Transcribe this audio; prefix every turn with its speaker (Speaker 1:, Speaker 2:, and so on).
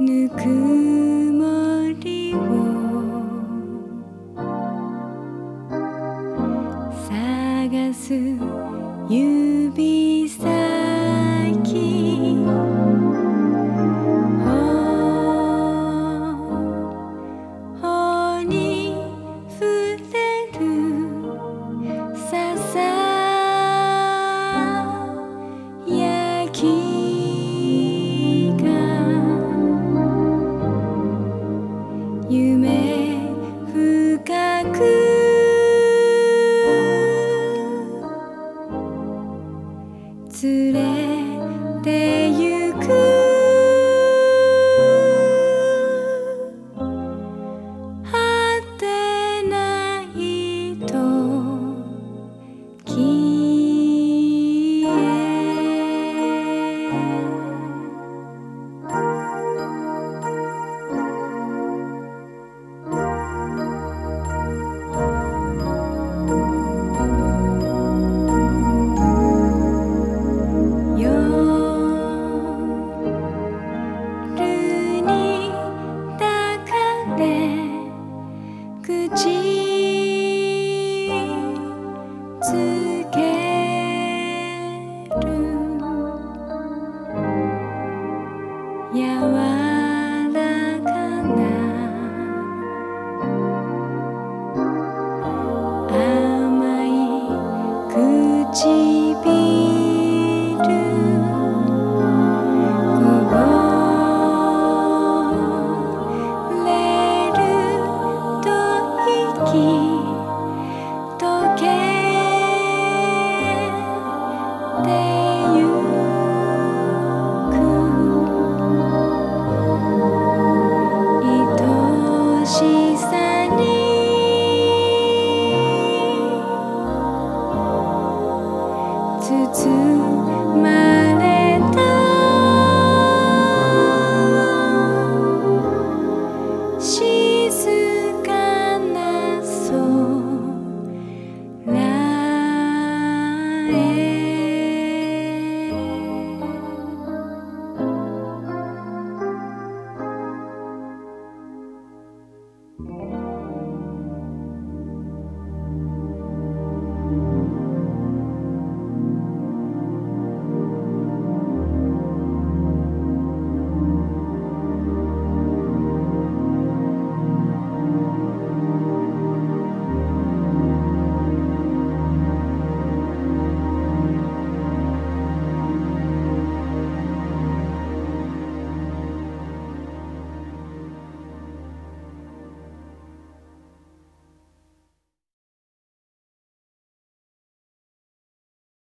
Speaker 1: ぬくもりを探す指先土 need